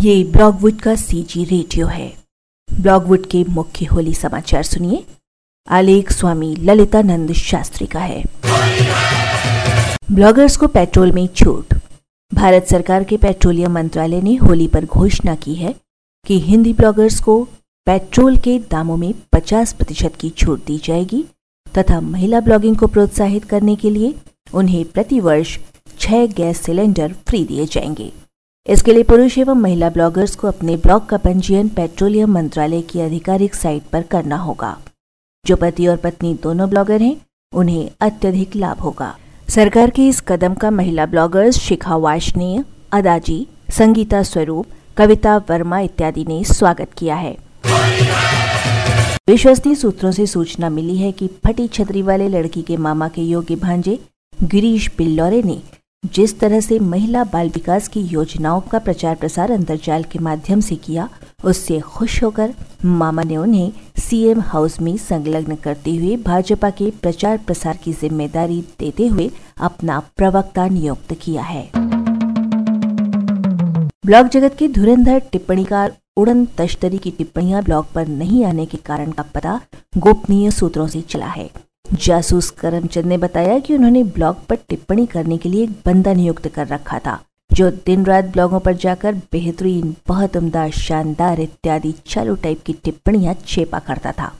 ये ब्लॉगवुड का CG radio है। ब्लॉगवुड के मुख्य होली समाचार सुनिए। आलेख स्वामी ललितानंद शास्त्री का है। ब्लॉगर्स को पेट्रोल में छूट। भारत सरकार के पेट्रोलियम मंत्रालय ने होली पर घोषणा की है कि हिंदी ब्लॉगर्स को पेट्रोल के दामों में 50 प्रतिशत की छूट दी जाएगी तथा महिला ब्लॉगिंग को प्रोत्साहित करने के लिए उन्हें प्रतिवर्ष छह गैस सिलेंडर फ्री दिए जाएँगे। इसके लिए पुरुष एवं महिला ब्लॉगर्स को अपने ब्लॉग का पंजीयन पेट्रोलियम मंत्रालय की आधिकारिक साइट पर करना होगा। जो पति और पत्नी दोनों ब्लॉगर हैं, उन्हें अत्यधिक लाभ होगा। सरकार के इस कदम का महिला ब्लॉगर्स शिखा वाशनीय अदाजी, संगीता स्वरूप, कविता वर्मा इत्यादि ने स्वागत किया है। विश्वसनीय सूत्रों से सूचना मिली है कि फटी छतरी वाले लड़की के मामा के योग्य भांजे गिरीश बिल्लौरे ने जिस तरह से महिला बाल विकास की योजनाओं का प्रचार प्रसार अंतर्जाल के माध्यम से किया, उससे खुश होकर मामा ने उन्हें सीएम हाउस में संलग्न करते हुए भाजपा के प्रचार प्रसार की ज़िम्मेदारी देते हुए अपना प्रवक्ता नियुक्त किया है। ब्लॉग जगत के धुरंधर टिप्पणीकार उड़न तश्तरी की टिप्पणियाँ ब्लॉग पर नहीं आने के कारण का पता गोपनीय सूत्रों से चला है। जासूस करमचंद ने बताया कि उन्होंने ब्लॉग पर टिप्पणी करने के लिए एक बंदा नियुक्त कर रखा था, जो दिन रात ब्लॉगों पर जाकर बेहतरीन, बहुत उमदा शानदार इत्यादि चालू टाइप की टिप्पणियाँ छेपा करता था।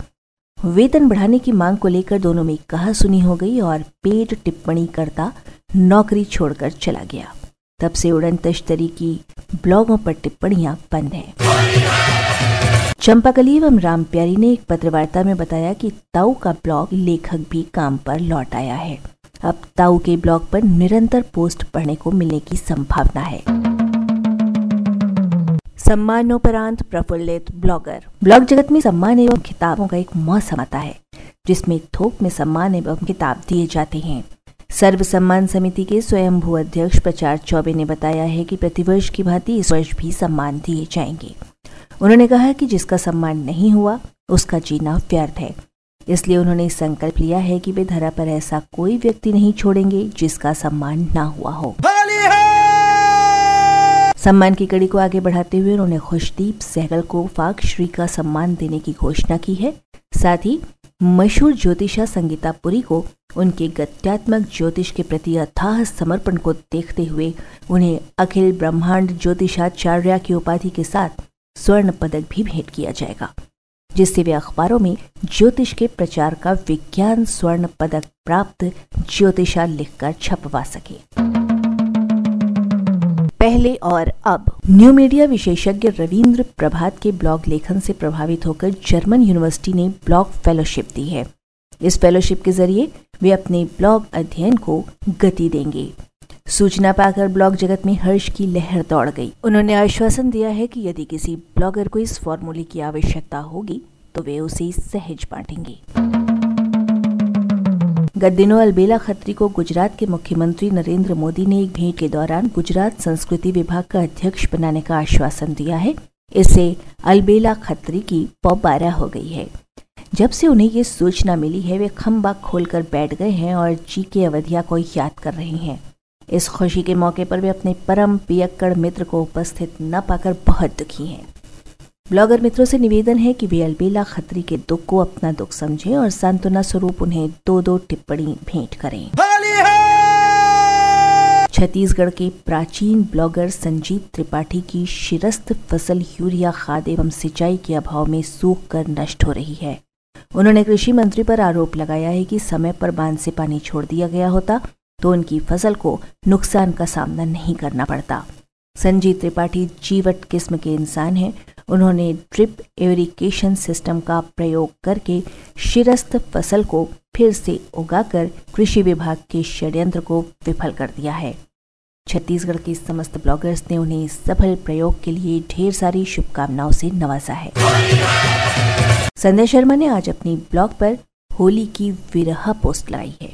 वेतन बढ़ाने की मांग को लेकर दोनों में कहा सुनी हो गई और पेट टिप्पणी करता नौकरी छोड़कर चला गया। तब से उड़न तश्तरी की ब्लॉगों पर टिप्पणियाँ बंद हैं। चंपाकली एवं राम प्यारी ने एक पत्रवार्ता में बताया कि ताऊ का ब्लॉग लेखक भी काम पर लौट आया है। अब ताऊ के ब्लॉग पर निरंतर पोस्ट पढ़ने को मिलने की संभावना है। सम्मानोपरांत प्रफुल्लित ब्लॉगर। ब्लॉग जगत में सम्मान एवं खिताबों का एक मौसम आता है, जिसमें थोक में सम्मान एवं खिताब दिए जाते हैं। सर्व सम्मान समिति के स्वयंभू अध्यक्ष प्रचार चौबे ने बताया है कि प्रतिवर्ष की भांति इस वर्ष भी सम्मान दिए जाएँगे। उन्होंने कहा कि जिसका सम्मान नहीं हुआ उसका जीना व्यर्थ है। इसलिए उन्होंने संकल्प लिया है कि वे धरा पर ऐसा कोई व्यक्ति नहीं छोड़ेंगे जिसका सम्मान ना हुआ हो। सम्मान की कड़ी को आगे बढ़ाते हुए उन्होंने खुशदीप सहगल को फाक श्री का सम्मान देने की घोषणा की है। साथ ही मशहूर ज्योतिषा संगीता पुरी को उनके गत्यात्मक ज्योतिष के प्रति अथाह समर्पण को देखते हुए उन्हें अखिल ब्रह्मांड ज्योतिषाचार्य की उपाधि के साथ स्वर्ण पदक भी भेंट किया जाएगा, जिससे वे अखबारों में ज्योतिष के प्रचार का विज्ञान स्वर्ण पदक प्राप्त ज्योतिषा लिखकर छपवा सके। पहले और अब, न्यू मीडिया विशेषज्ञ रविंद्र प्रभात के ब्लॉग लेखन से प्रभावित होकर जर्मन यूनिवर्सिटी ने ब्लॉग फेलोशिप दी है। इस फेलोशिप के ज़रिए वे अपने ब्लॉग अध्ययन को गति देंगे। सूचना पाकर ब्लॉग जगत में हर्ष की लहर दौड़ गई। उन्होंने आश्वासन दिया है कि यदि किसी ब्लॉगर को इस फॉर्मूले की आवश्यकता होगी तो वे उसे सहज बांटेंगे। गत दिनों अलबेला खत्री को गुजरात के मुख्यमंत्री नरेंद्र मोदी ने एक भेंट के दौरान गुजरात संस्कृति विभाग का अध्यक्ष बनाने का आश्वासन दिया है। इससे अलबेला खत्री की पौ बारह हो गई है। जब से उन्हें ये सूचना मिली है, वे खम्बा खोलकर बैठ गए हैं और जी के अवधिया को याद कर रहे हैं। इस खुशी के मौके पर वे अपने परम पियक्कड़ मित्र को उपस्थित न पाकर बहुत दुखी हैं। ब्लॉगर मित्रों से निवेदन है कि वे अलबेला खत्री के दुख को अपना दुख समझें और सांत्वना स्वरूप उन्हें दो दो टिप्पणी भेंट करें। छत्तीसगढ़ के प्राचीन ब्लॉगर संजीत त्रिपाठी की शिरस्त फ़सल यूरिया खाद एवं सिंचाई के अभाव में सूख कर नष्ट हो रही है। उन्होंने कृषि मंत्री पर आरोप लगाया है कि समय पर बाँध से पानी छोड़ दिया गया होता तो उनकी फ़सल को नुकसान का सामना नहीं करना पड़ता। संजीत त्रिपाठी जीवट किस्म के इंसान हैं। उन्होंने ड्रिप एवरिकेशन सिस्टम का प्रयोग करके शिरस्त फ़सल को फिर से उगाकर कृषि विभाग के षड्यंत्र को विफल कर दिया है। छत्तीसगढ़ के समस्त ब्लॉगर्स ने उन्हें सफल प्रयोग के लिए ढेर सारी शुभकामनाओं से नवाजा है। संजय शर्मा ने आज अपनी ब्लॉग पर होली की विरह पोस्ट लाई है।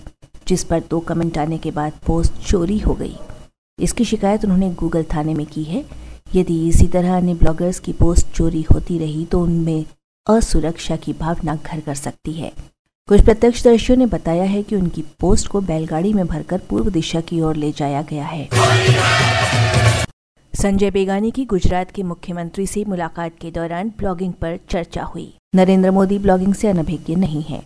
जिस पर दो कमेंट आने के बाद पोस्ट चोरी हो गई। इसकी शिकायत उन्होंने गूगल थाने में की है। यदि इसी तरह अन्य ब्लॉगर्स की पोस्ट चोरी होती रही तो उनमें असुरक्षा की भावना घर कर सकती है। कुछ प्रत्यक्षदर्शियों ने बताया है कि उनकी पोस्ट को बैलगाड़ी में भरकर पूर्व दिशा की ओर ले जाया गया है। संजय बेगानी की गुजरात के मुख्यमंत्री से मुलाकात के दौरान ब्लॉगिंग पर चर्चा हुई। नरेंद्र मोदी ब्लॉगिंग से अनभिज्ञ नहीं है।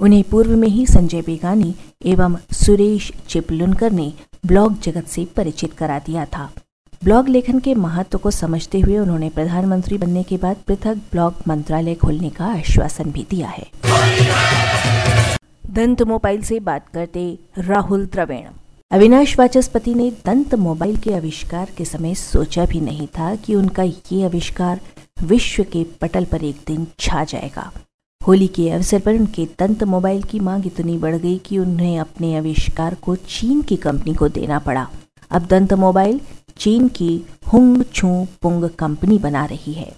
उन्हें पूर्व में ही संजय बेगानी एवं सुरेश चिपलुनकर ने ब्लॉग जगत से परिचित करा दिया था। ब्लॉग लेखन के महत्व को समझते हुए उन्होंने प्रधानमंत्री बनने के बाद पृथक ब्लॉग मंत्रालय खोलने का आश्वासन भी दिया है। दंत मोबाइल से बात करते राहुल द्रविड़ अविनाश वाचस्पति ने दंत मोबाइल के आविष्कार के समय सोचा भी नहीं था कि उनका ये आविष्कार विश्व के पटल पर एक दिन छा जाएगा। होली के अवसर पर उनके दंत मोबाइल की मांग इतनी बढ़ गई कि उन्हें अपने आविष्कार को चीन की कंपनी को देना पड़ा। अब दंत मोबाइल चीन की हुंग छू पुंग कंपनी बना रही है।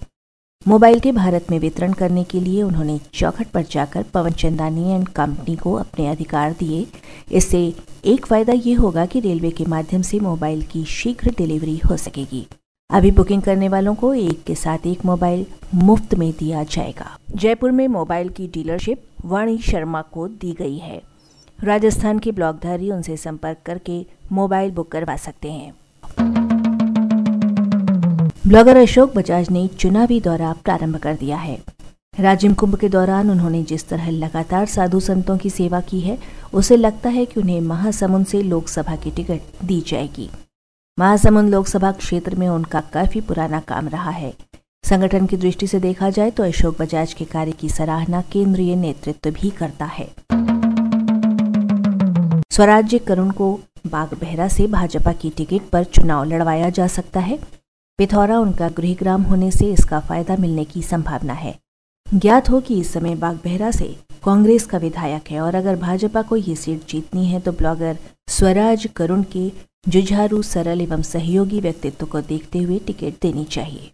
मोबाइल के भारत में वितरण करने के लिए उन्होंने चौखट पर जाकर पवन चंदानी एंड कंपनी को अपने अधिकार दिए। इससे एक फ़ायदा ये होगा कि रेलवे के माध्यम से मोबाइल की शीघ्र डिलीवरी हो सकेगी। अभी बुकिंग करने वालों को एक के साथ एक मोबाइल मुफ़्त में दिया जाएगा। जयपुर में मोबाइल की डीलरशिप वाणी शर्मा को दी गई है। राजस्थान के ब्लॉकधारी उनसे संपर्क करके मोबाइल बुक करवा सकते हैं। ब्लॉगर अशोक बजाज ने चुनावी दौरा प्रारंभ कर दिया है। राजिम कुंभ के दौरान उन्होंने जिस तरह लगातार साधु संतों की सेवा की है, उसे लगता है कि उन्हें महासमुंद से लोकसभा की टिकट दी जाएगी। महासमुंद लोकसभा क्षेत्र में उनका काफ़ी पुराना काम रहा है। संगठन की दृष्टि से देखा जाए तो अशोक बजाज के कार्य की सराहना केंद्रीय नेतृत्व भी करता है। स्वराज्य करुण को बागबहरा से भाजपा की टिकट पर चुनाव लड़वाया जा सकता है। पिथौरा, उनका गृहग्राम होने से इसका फ़ायदा मिलने की संभावना है। ज्ञात हो कि इस समय बागबहरा से कांग्रेस का विधायक है और अगर भाजपा को ये सीट जीतनी है तो ब्लॉगर स्वराज करुण के जुझारू, सरल एवं सहयोगी व्यक्तित्व को देखते हुए टिकट देनी चाहिए।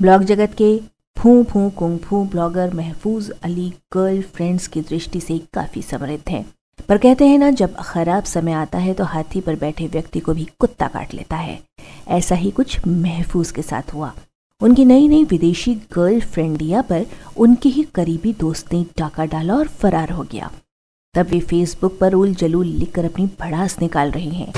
ब्लॉग जगत के फू फू, कुंग फू ब्लॉगर महफूज अली गर्ल फ्रेंड्स की दृष्टि से काफ़ी समृद्ध हैं। पर कहते हैं ना, जब खराब समय आता है तो हाथी पर बैठे व्यक्ति को भी कुत्ता काट लेता है। ऐसा ही कुछ महफूज के साथ हुआ। उनकी नई नई विदेशी गर्ल फ्रेंडिया पर उनके ही करीबी दोस्त ने डाका डाला और फरार हो गया। तब वे फेसबुक पर उल जलूल लिखकर अपनी भड़ास निकाल रही हैं।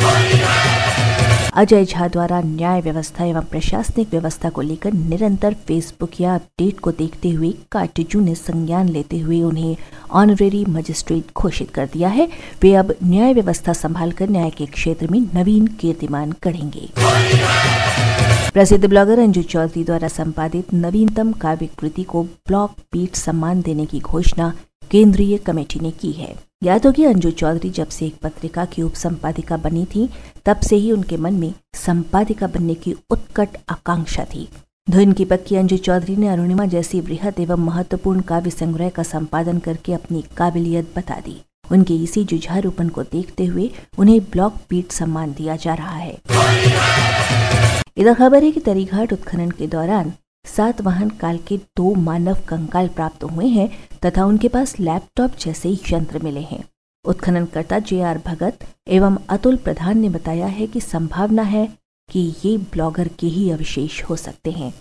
अजय झा द्वारा न्याय व्यवस्था एवं प्रशासनिक व्यवस्था को लेकर निरंतर फेसबुक या अपडेट को देखते हुए काटजू ने संज्ञान लेते हुए उन्हें ऑनरेरी मजिस्ट्रेट घोषित कर दिया है। वे अब न्याय व्यवस्था संभालकर न्याय के क्षेत्र में नवीन कीर्तिमान करेंगे। प्रसिद्ध ब्लॉगर अंजू चौधरी द्वारा संपादित नवीनतम काव्य कृति को ब्लॉक पीठ सम्मान देने की घोषणा केंद्रीय कमेटी ने की है। याद होगी अंजू चौधरी जब से एक पत्रिका की उप संपादिका बनी थी, तब से ही उनके मन में संपादिका बनने की उत्कट आकांक्षा थी। धुन की पक्की अंजू चौधरी ने अरुणिमा जैसी वृहद एवं महत्वपूर्ण काव्य संग्रह का संपादन करके अपनी काबिलियत बता दी। उनके इसी जुझारूपन को देखते हुए उन्हें ब्लॉक पीठ सम्मान दिया जा रहा है। इधर खबर है कि तरीघाट उत्खनन के दौरान सात वाहन काल के दो मानव कंकाल प्राप्त हुए हैं तथा उनके पास लैपटॉप जैसे यंत्र मिले हैं। उत्खननकर्ता जे आर भगत एवं अतुल प्रधान ने बताया है कि संभावना है कि ये ब्लॉगर के ही अवशेष हो सकते हैं।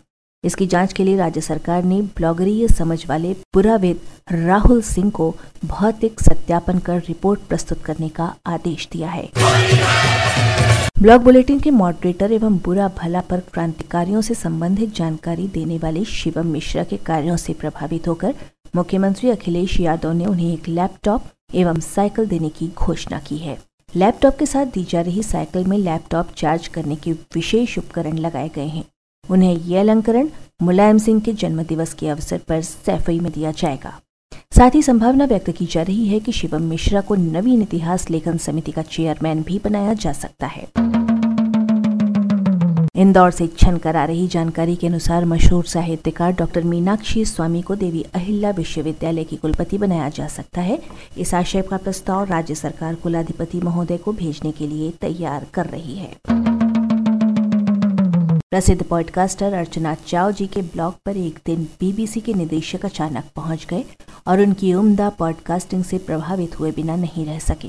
इसकी जाँच के लिए राज्य सरकार ने ब्लॉगरीय समझ वाले पुराविद राहुल सिंह को भौतिक सत्यापन कर रिपोर्ट प्रस्तुत करने का आदेश दिया है। ब्लॉग बुलेटिन के मॉडरेटर एवं बुरा भला पर क्रांतिकारियों से संबंधित जानकारी देने वाले शिवम मिश्रा के कार्यों से प्रभावित होकर मुख्यमंत्री अखिलेश यादव ने उन्हें एक लैपटॉप एवं साइकिल देने की घोषणा की है। लैपटॉप के साथ दी जा रही साइकिल में लैपटॉप चार्ज करने के विशेष उपकरण लगाए गए हैं। उन्हें यह अलंकरण मुलायम सिंह के जन्मदिवस के अवसर पर सैफई में दिया जाएगा। साथ ही संभावना व्यक्त की जा रही है कि शिवम मिश्रा को नवीन इतिहास लेखन समिति का चेयरमैन भी बनाया जा सकता है। इंदौर से छन कर आ रही जानकारी के अनुसार मशहूर साहित्यकार डॉक्टर मीनाक्षी स्वामी को देवी अहिल्या विश्वविद्यालय की कुलपति बनाया जा सकता है। इस आशय का प्रस्ताव राज्य सरकार कुलाधिपति महोदय को भेजने के लिए तैयार कर रही है। प्रसिद्ध पॉडकास्टर अर्चना चाव जी के ब्लॉग पर एक दिन बीबीसी के निदेशक अचानक पहुँच गए और उनकी उम्दा पॉडकास्टिंग से प्रभावित हुए बिना नहीं रह सके।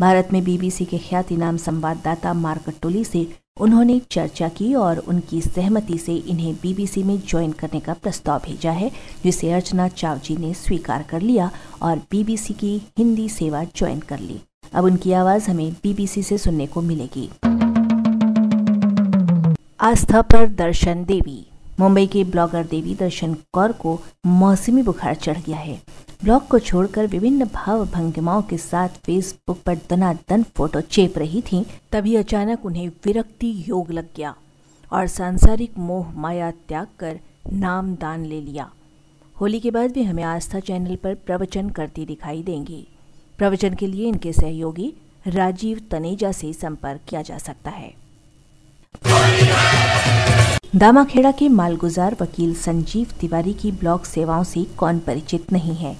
भारत में बीबीसी के ख्याति नाम संवाददाता मार्क टोली से उन्होंने चर्चा की और उनकी सहमति से इन्हें बीबीसी में ज्वाइन करने का प्रस्ताव भेजा है, जिसे अर्चना चाव जी ने स्वीकार कर लिया और बीबीसी की हिंदी सेवा ज्वाइन कर ली। अब उनकी आवाज़ हमें बीबीसी से सुनने को मिलेगी। आस्था पर दर्शन देवी। मुंबई के ब्लॉगर देवी दर्शन कौर को मौसमी बुखार चढ़ गया है। ब्लॉग को छोड़कर विभिन्न भाव भंगिमाओं के साथ फेसबुक पर दनादन फ़ोटो चेप रही थी, तभी अचानक उन्हें विरक्ति योग लग गया और सांसारिक मोह माया त्याग कर नाम दान ले लिया। होली के बाद भी हमें आस्था चैनल पर प्रवचन करती दिखाई देंगी। प्रवचन के लिए इनके सहयोगी राजीव तनेजा से संपर्क किया जा सकता है। दामाखेड़ा के मालगुजार वकील संजीव तिवारी की ब्लॉग सेवाओं से कौन परिचित नहीं है।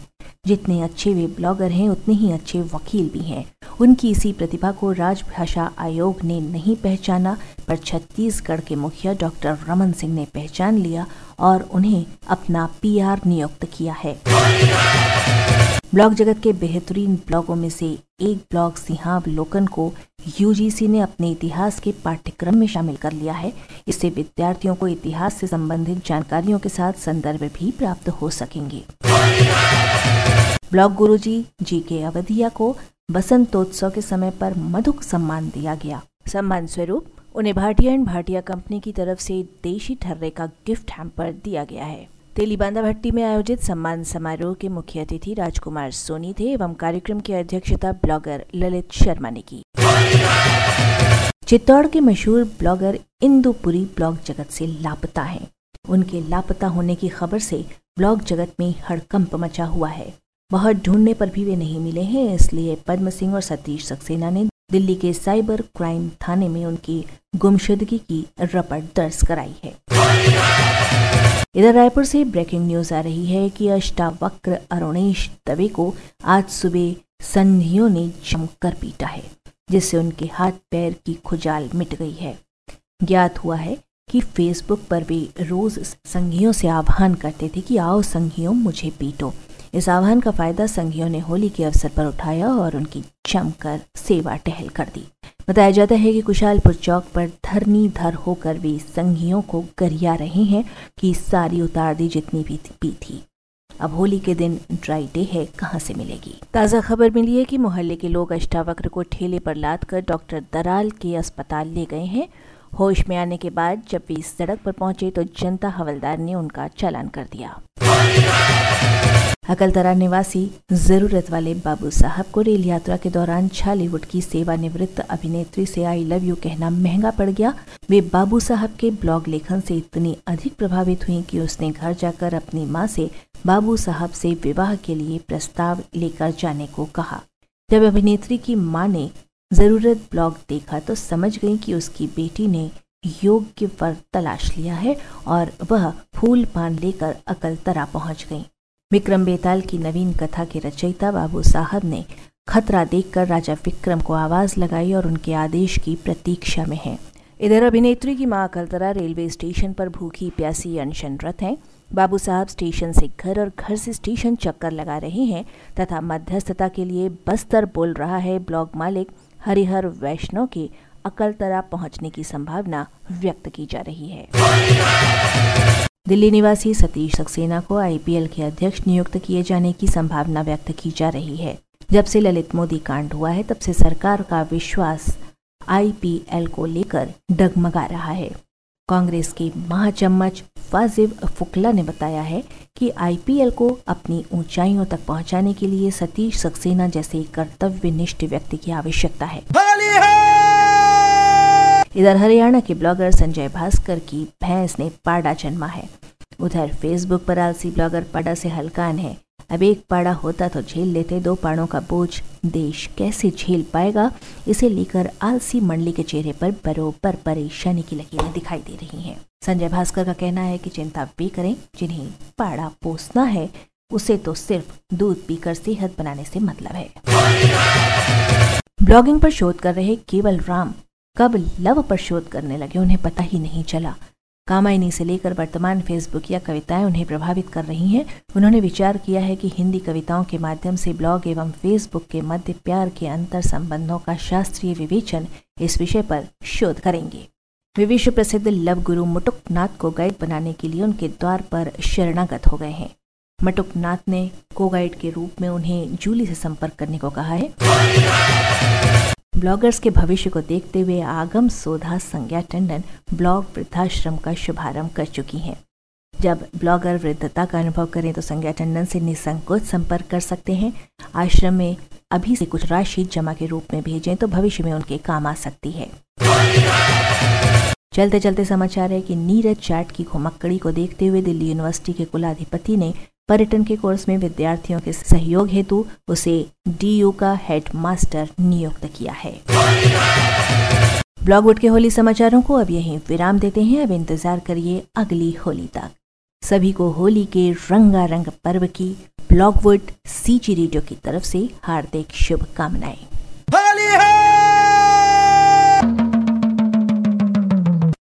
जितने अच्छे वे ब्लॉगर हैं, उतने ही अच्छे वकील भी हैं। उनकी इसी प्रतिभा को राजभाषा आयोग ने नहीं पहचाना, पर छत्तीसगढ़ के मुखिया डॉक्टर रमन सिंह ने पहचान लिया और उन्हें अपना पीआर नियुक्त किया है। ब्लॉग जगत के बेहतरीन ब्लॉगों में से एक ब्लॉग सिंहावलोकन को यूजीसी ने अपने इतिहास के पाठ्यक्रम में शामिल कर लिया है। इससे विद्यार्थियों को इतिहास से संबंधित जानकारियों के साथ संदर्भ भी प्राप्त हो सकेंगे। ब्लॉग गुरुजी जी के अवधिया को बसंतोत्सव के समय पर मधुक सम्मान दिया गया। सम्मान स्वरूप उन्हें भाटिया एंड भाटिया कंपनी की तरफ़ से देशी ठर्रे का गिफ्ट हैम्पर दिया गया है। तेलीबांधा भट्टी में आयोजित सम्मान समारोह के मुख्य अतिथि राजकुमार सोनी थे एवं कार्यक्रम की अध्यक्षता ब्लॉगर ललित शर्मा ने की। चित्तौड़ के मशहूर ब्लॉगर इंदुपुरी ब्लॉग जगत से लापता हैं। उनके लापता होने की खबर से ब्लॉग जगत में हड़कंप मचा हुआ है। बहुत ढूँढने पर भी वे नहीं मिले हैं, इसलिए पद्म सिंह और सतीश सक्सेना ने दिल्ली के साइबर क्राइम थाने में उनकी गुमशुदगी की रपट दर्ज कराई है। इधर रायपुर से ब्रेकिंग न्यूज़ आ रही है कि अष्टावक्र अरुणेश दवे को आज सुबह संधियों ने जमकर पीटा है। जिससे उनके हाथ पैर की खुजाल मिट गई है। ज्ञात हुआ है कि फेसबुक पर वे रोज संघियों से आह्वान करते थे कि आओ संघियों, मुझे पीटो। इस आह्वान का फ़ायदा संघियों ने होली के अवसर पर उठाया और उनकी जमकर सेवा टहल कर दी। बताया जाता है कि कुशालपुर चौक पर धरनी धर होकर वे संघियों को गरिया रहे हैं कि सारी उतार दी जितनी भी पी थी। अब होली के दिन ड्राई डे है, कहाँ से मिलेगी? ताज़ा खबर मिली है कि मोहल्ले के लोग अष्टावक्र को ठेले पर लाद कर डॉक्टर दराल के अस्पताल ले गए हैं। होश में आने के बाद जब वे सड़क पर पहुँचे तो जनता हवलदार ने उनका चालान कर दिया। अकलतरा निवासी ज़रूरत वाले बाबू साहब को रेल यात्रा के दौरान छालीवुड की सेवानिवृत्त अभिनेत्री से आई लव यू कहना महँगा पड़ गया। वे बाबू साहब के ब्लॉग लेखन से इतनी अधिक प्रभावित हुई कि उसने घर जाकर अपनी माँ से बाबू साहब से विवाह के लिए प्रस्ताव लेकर जाने को कहा। जब अभिनेत्री की माँ ने ज़रूरत ब्लॉग देखा तो समझ गई कि उसकी बेटी ने योग्य वर तलाश लिया है और वह फूल पान लेकर अकलतरा पहुँच गई। विक्रम बेताल की नवीन कथा के रचयिता बाबू साहब ने खतरा देखकर राजा विक्रम को आवाज़ लगाई और उनके आदेश की प्रतीक्षा में है। इधर अभिनेत्री की माँ कलतरा रेलवे स्टेशन पर भूखी प्यासी अनशनरत हैं। बाबू साहब स्टेशन से घर और घर से स्टेशन चक्कर लगा रहे हैं तथा मध्यस्थता के लिए बस्तर बोल रहा है ब्लॉक मालिक हरिहर वैष्णव के अकलतरा पहुँचने की संभावना व्यक्त की जा रही है। दिल्ली निवासी सतीश सक्सेना को आईपीएल के अध्यक्ष नियुक्त किए जाने की संभावना व्यक्त की जा रही है। जब से ललित मोदी कांड हुआ है, तब से सरकार का विश्वास आईपीएल को लेकर डगमगा रहा है। कांग्रेस के महाचम्मच फाजिब फुकला ने बताया है कि आईपीएल को अपनी ऊंचाइयों तक पहुँचाने के लिए सतीश सक्सेना जैसे कर्तव्यनिष्ठ व्यक्ति की आवश्यकता है। इधर हरियाणा के ब्लॉगर संजय भास्कर की भैंस ने पाड़ा जन्मा है। उधर फेसबुक पर आलसी ब्लॉगर पाड़ा से हलकान है अब एक पाड़ा होता तो झेल लेते दो पाड़ों का बोझ। देश कैसे झेल पाएगा? इसे लेकर आलसी मंडली के चेहरे पर बरोबर परेशानी की लकीरें दिखाई दे रही हैं। संजय भास्कर का कहना है कि चिंता वे करें जिन्हें पाड़ा पोसना है। उसे तो सिर्फ़ दूध पीकर सेहत बनाने से मतलब है। ब्लॉगिंग पर शोध कर रहे केवल राम। कब लव पर शोध करने लगे उन्हें पता ही नहीं चला। कामायनी से लेकर वर्तमान फेसबुक या कविताएँ उन्हें प्रभावित कर रही हैं। उन्होंने विचार किया है कि हिंदी कविताओं के माध्यम से ब्लॉग एवं फेसबुक के मध्य प्यार के अंतर संबंधों का शास्त्रीय विवेचन इस विषय पर शोध करेंगे। विश्व प्रसिद्ध लव गुरु मुटुक नाथ को गाइड बनाने के लिए उनके द्वार पर शरणागत हो गए हैं। मटुक नाथ ने को गाइड के रूप में उन्हें जूली से संपर्क करने को कहा है। ब्लॉगर्स के भविष्य को देखते हुए आगम सोधा संज्ञा टंडन ब्लॉग वृद्धाश्रम का शुभारंभ कर चुकी हैं। जब ब्लॉगर वृद्धता का अनुभव करें तो संज्ञा टंडन से निसंकोच संपर्क कर सकते हैं। आश्रम में अभी से कुछ राशि जमा के रूप में भेजें तो भविष्य में उनके काम आ सकती है। चलते चलते समाचार है कि नीरज चाट की घुमक्कड़ी को देखते हुए दिल्ली यूनिवर्सिटी के कुलाधिपति ने पर्यटन के कोर्स में विद्यार्थियों के सहयोग हेतु उसे डीयू का हेड मास्टर नियुक्त किया है। ब्लॉगवुड के होली समाचारों को अब यहीं विराम देते हैं। अब इंतज़ार करिए अगली होली तक। सभी को होली के रंगारंग पर्व की ब्लॉगवुड सीची रेडियो की तरफ़ से हार्दिक शुभकामनाएँ।